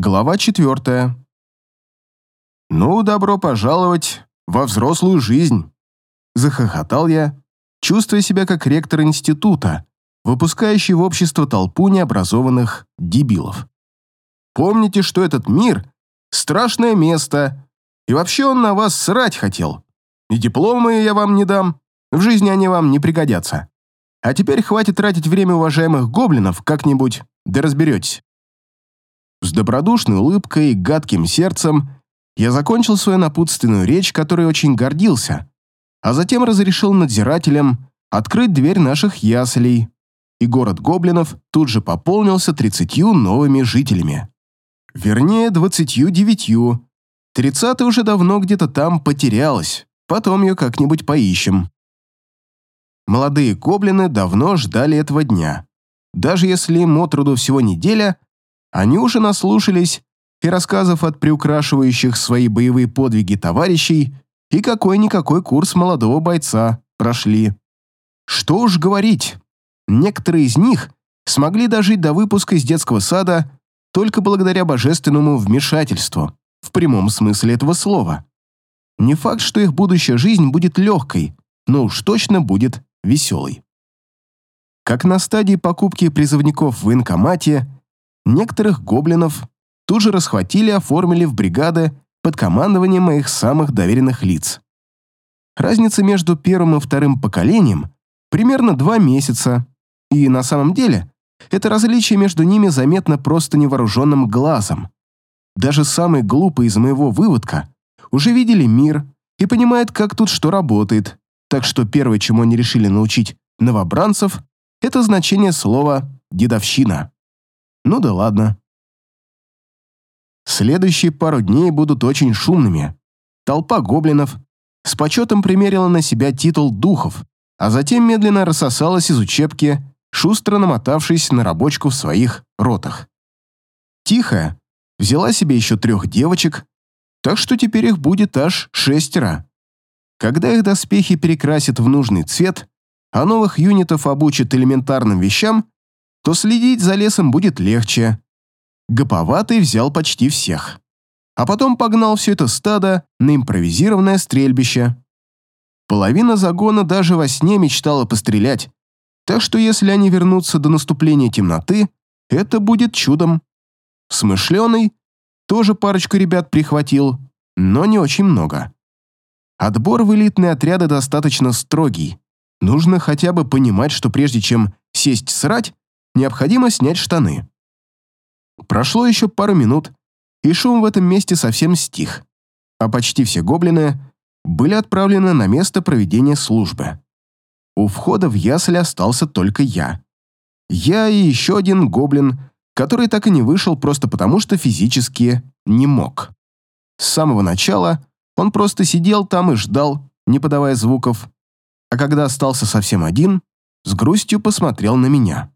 Глава четвертая. «Ну, добро пожаловать во взрослую жизнь!» Захохотал я, чувствуя себя как ректор института, выпускающий в общество толпу необразованных дебилов. «Помните, что этот мир — страшное место, и вообще он на вас срать хотел. И дипломы я вам не дам, в жизни они вам не пригодятся. А теперь хватит тратить время уважаемых гоблинов, как-нибудь да разберетесь». С добродушной улыбкой и гадким сердцем я закончил свою напутственную речь, которой очень гордился, а затем разрешил надзирателям открыть дверь наших яслей, и город гоблинов тут же пополнился тридцатью новыми жителями. Вернее, двадцатью девятью. Тридцатая уже давно где-то там потерялась, потом ее как-нибудь поищем. Молодые гоблины давно ждали этого дня. Даже если им отроду всего неделя, они уже наслушались и рассказов от приукрашивающих свои боевые подвиги товарищей и какой-никакой курс молодого бойца прошли. Что уж говорить, некоторые из них смогли дожить до выпуска из детского сада только благодаря божественному вмешательству, в прямом смысле этого слова. Не факт, что их будущая жизнь будет легкой, но уж точно будет веселой. Как на стадии покупки призывников в военкомате, некоторых гоблинов тут же расхватили и оформили в бригады под командованием моих самых доверенных лиц. Разница между первым и вторым поколением примерно два месяца, и на самом деле это различие между ними заметно просто невооруженным глазом. Даже самые глупые из моего выводка уже видели мир и понимают, как тут что работает, так что первое, чему они решили научить новобранцев, это значение слова «дедовщина». Ну да ладно. Следующие пару дней будут очень шумными. Толпа гоблинов с почетом примерила на себя титул духов, а затем медленно рассосалась из учебки, шустро намотавшись на рабочку в своих ротах. Тихая взяла себе еще трех девочек, так что теперь их будет аж шестеро. Когда их доспехи перекрасят в нужный цвет, а новых юнитов обучат элементарным вещам, то следить за лесом будет легче. Гоповатый взял почти всех. А потом погнал все это стадо на импровизированное стрельбище. Половина загона даже во сне мечтала пострелять, так что если они вернутся до наступления темноты, это будет чудом. Смышленый тоже парочку ребят прихватил, но не очень много. Отбор в элитные отряды достаточно строгий. Нужно хотя бы понимать, что прежде чем сесть срать, необходимо снять штаны. Прошло еще пару минут, и шум в этом месте совсем стих, а почти все гоблины были отправлены на место проведения службы. У входа в ясли остался только я. Я и еще один гоблин, который так и не вышел просто потому, что физически не мог. С самого начала он просто сидел там и ждал, не подавая звуков, а когда остался совсем один, с грустью посмотрел на меня.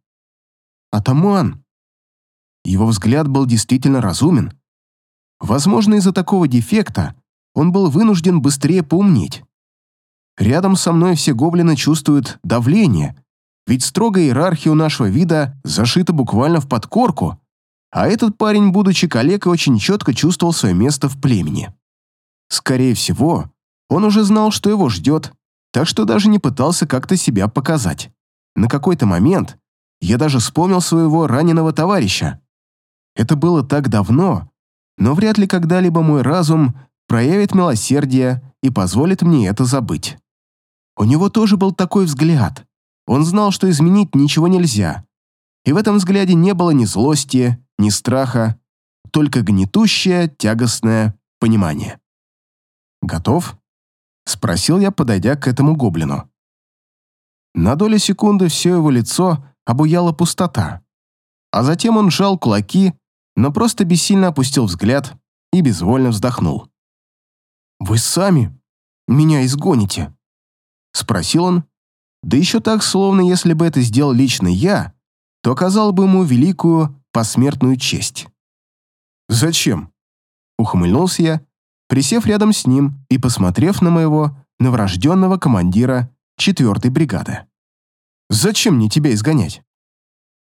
«Атаман!» Его взгляд был действительно разумен. Возможно, из-за такого дефекта он был вынужден быстрее поумнеть. Рядом со мной все гоблины чувствуют давление, ведь строгая иерархия у нашего вида зашита буквально в подкорку, а этот парень, будучи калекой, очень четко чувствовал свое место в племени. Скорее всего, он уже знал, что его ждет, так что даже не пытался как-то себя показать. На какой-то момент я даже вспомнил своего раненого товарища. Это было так давно, но вряд ли когда-либо мой разум проявит милосердие и позволит мне это забыть. У него тоже был такой взгляд. Он знал, что изменить ничего нельзя. И в этом взгляде не было ни злости, ни страха, только гнетущее, тягостное понимание. «Готов?» — спросил я, подойдя к этому гоблину. На долю секунды все его лицо обуяла пустота. А затем он сжал кулаки, но просто бессильно опустил взгляд и безвольно вздохнул. «Вы сами меня изгоните?» — спросил он, да еще так, словно если бы это сделал лично я, то оказал бы ему великую посмертную честь. «Зачем?» — ухмыльнулся я, присев рядом с ним и посмотрев на моего новорожденного командира четвертой бригады. «Зачем мне тебя изгонять?»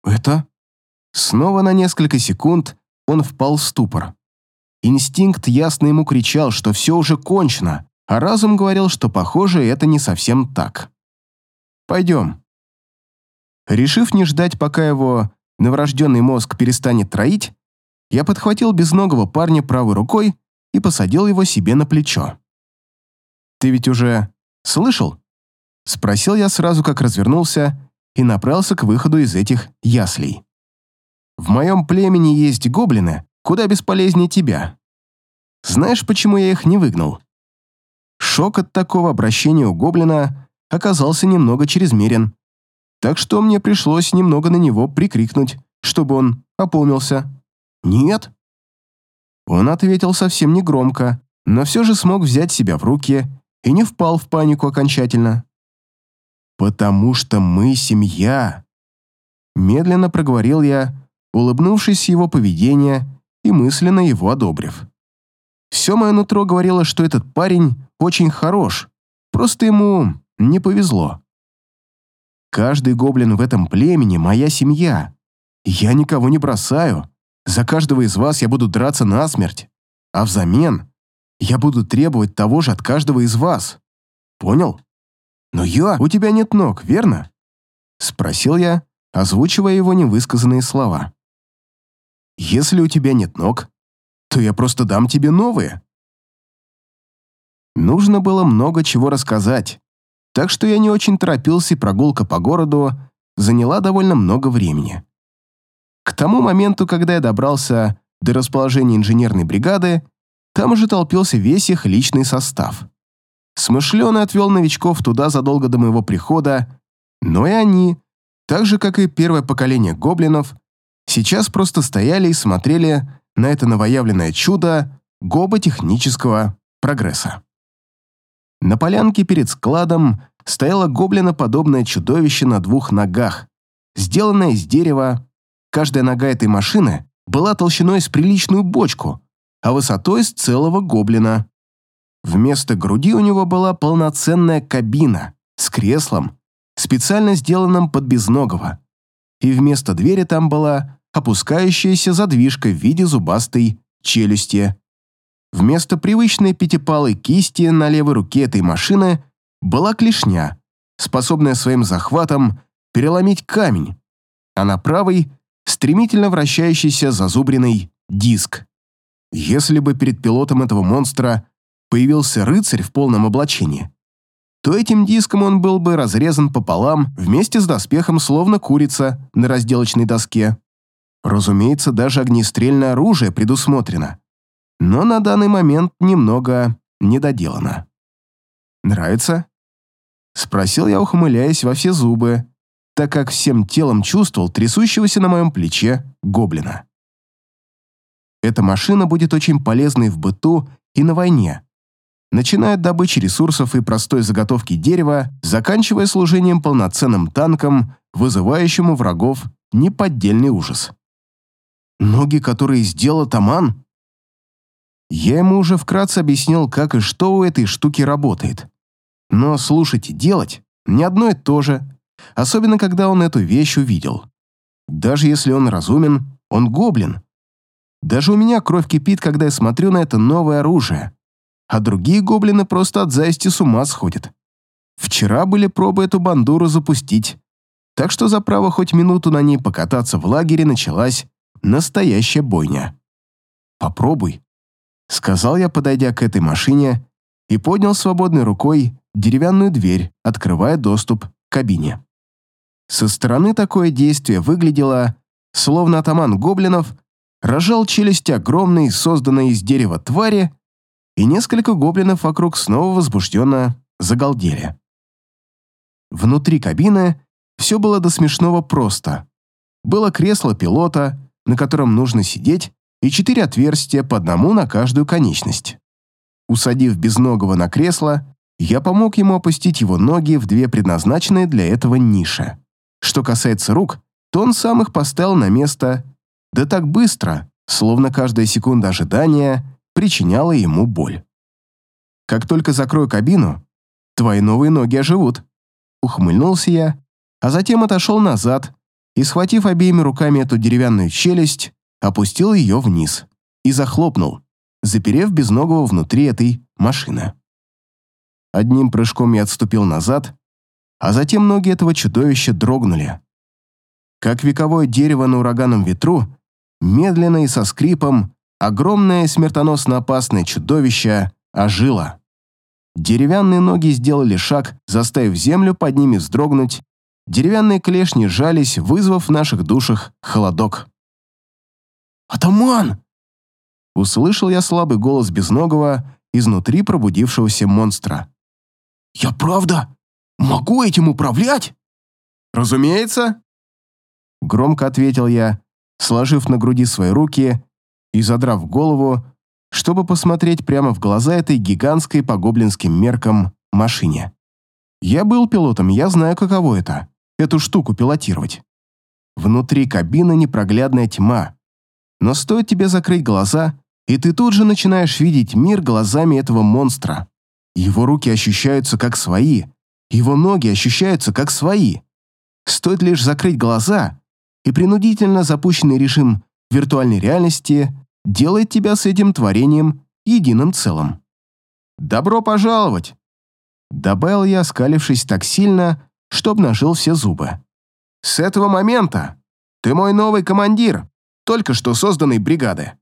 «Это...» Снова на несколько секунд он впал в ступор. Инстинкт ясно ему кричал, что все уже кончено, а разум говорил, что, похоже, это не совсем так. «Пойдем». Решив не ждать, пока его новорожденный мозг перестанет троить, я подхватил безногого парня правой рукой и посадил его себе на плечо. «Ты ведь уже слышал?» — спросил я сразу, как развернулся и направился к выходу из этих яслей. «В моем племени есть гоблины, куда бесполезнее тебя. Знаешь, почему я их не выгнал?» Шок от такого обращения у гоблина оказался немного чрезмерен, так что мне пришлось немного на него прикрикнуть, чтобы он опомнился. «Нет». Он ответил совсем негромко, но все же смог взять себя в руки и не впал в панику окончательно. «Потому что мы семья», — медленно проговорил я, улыбнувшись его поведения и мысленно его одобрив. Все мое нутро говорило, что этот парень очень хорош, просто ему не повезло. Каждый гоблин в этом племени — моя семья. Я никого не бросаю. За каждого из вас я буду драться насмерть. А взамен я буду требовать того же от каждого из вас. Понял? Но я... У тебя нет ног, верно? Спросил я, озвучивая его невысказанные слова. Если у тебя нет ног, то я просто дам тебе новые. Нужно было много чего рассказать, так что я не очень торопился, и прогулка по городу заняла довольно много времени. К тому моменту, когда я добрался до расположения инженерной бригады, там уже толпился весь их личный состав. Смышленый отвел новичков туда задолго до моего прихода, но и они, так же, как и первое поколение гоблинов, сейчас просто стояли и смотрели на это новоявленное чудо гоботехнического прогресса. На полянке перед складом стояло гоблиноподобное чудовище на двух ногах, сделанное из дерева. Каждая нога этой машины была толщиной с приличную бочку, а высотой с целого гоблина. Вместо груди у него была полноценная кабина с креслом, специально сделанным под безногого, и вместо двери там была опускающаяся задвижка в виде зубастой челюсти. Вместо привычной пятипалой кисти на левой руке этой машины была клешня, способная своим захватом переломить камень, а на правой — стремительно вращающийся зазубренный диск. Если бы перед пилотом этого монстра появился рыцарь в полном облачении, то этим диском он был бы разрезан пополам вместе с доспехом, словно курица на разделочной доске. Разумеется, даже огнестрельное оружие предусмотрено, но на данный момент немного недоделано. «Нравится?» — спросил я, ухмыляясь во все зубы, так как всем телом чувствовал трясущегося на моем плече гоблина. Эта машина будет очень полезной в быту и на войне, начиная от добычи ресурсов и простой заготовки дерева, заканчивая служением полноценным танком, вызывающему врагов неподдельный ужас. Ноги, которые сделал Таман? Я ему уже вкратце объяснил, как и что у этой штуки работает. Но слушать и делать не одно и то же, особенно когда он эту вещь увидел. Даже если он разумен, он гоблин. Даже у меня кровь кипит, когда я смотрю на это новое оружие. А другие гоблины просто от зависти с ума сходят. Вчера были пробы эту бандуру запустить, так что за право хоть минуту на ней покататься в лагере началась настоящая бойня. «Попробуй», — сказал я, подойдя к этой машине, и поднял свободной рукой деревянную дверь, открывая доступ к кабине. Со стороны такое действие выглядело, словно атаман гоблинов рожал челюсть огромной, созданной из дерева твари, и несколько гоблинов вокруг снова возбужденно загалдели. Внутри кабины все было до смешного просто. Было кресло пилота, на котором нужно сидеть, и четыре отверстия по одному на каждую конечность. Усадив безногого на кресло, я помог ему опустить его ноги в две предназначенные для этого ниши. Что касается рук, то он сам их поставил на место, да так быстро, словно каждая секунда ожидания причиняла ему боль. «Как только закрою кабину, твои новые ноги оживут», ухмыльнулся я, а затем отошел назад и, схватив обеими руками эту деревянную челюсть, опустил ее вниз и захлопнул, заперев безногого внутри этой машины. Одним прыжком я отступил назад, а затем ноги этого чудовища дрогнули. Как вековое дерево на ураганном ветру, медленно и со скрипом, огромное смертоносно опасное чудовище ожило. Деревянные ноги сделали шаг, заставив землю под ними вздрогнуть, деревянные клешни сжались, вызвав в наших душах холодок. «Атаман!» Услышал я слабый голос безногого изнутри пробудившегося монстра. «Я правда могу этим управлять?» «Разумеется!» Громко ответил я, сложив на груди свои руки и задрав голову, чтобы посмотреть прямо в глаза этой гигантской по гоблинским меркам машине. Я был пилотом, я знаю, каково это — эту штуку пилотировать. Внутри кабины непроглядная тьма, но стоит тебе закрыть глаза, и ты тут же начинаешь видеть мир глазами этого монстра. Его руки ощущаются как свои, его ноги ощущаются как свои. Стоит лишь закрыть глаза, и принудительно запущенный режим виртуальной реальности делает тебя с этим творением единым целым. «Добро пожаловать!» Добавил я, скалившись так сильно, что обнажил все зубы. «С этого момента ты мой новый командир, только что созданной бригады.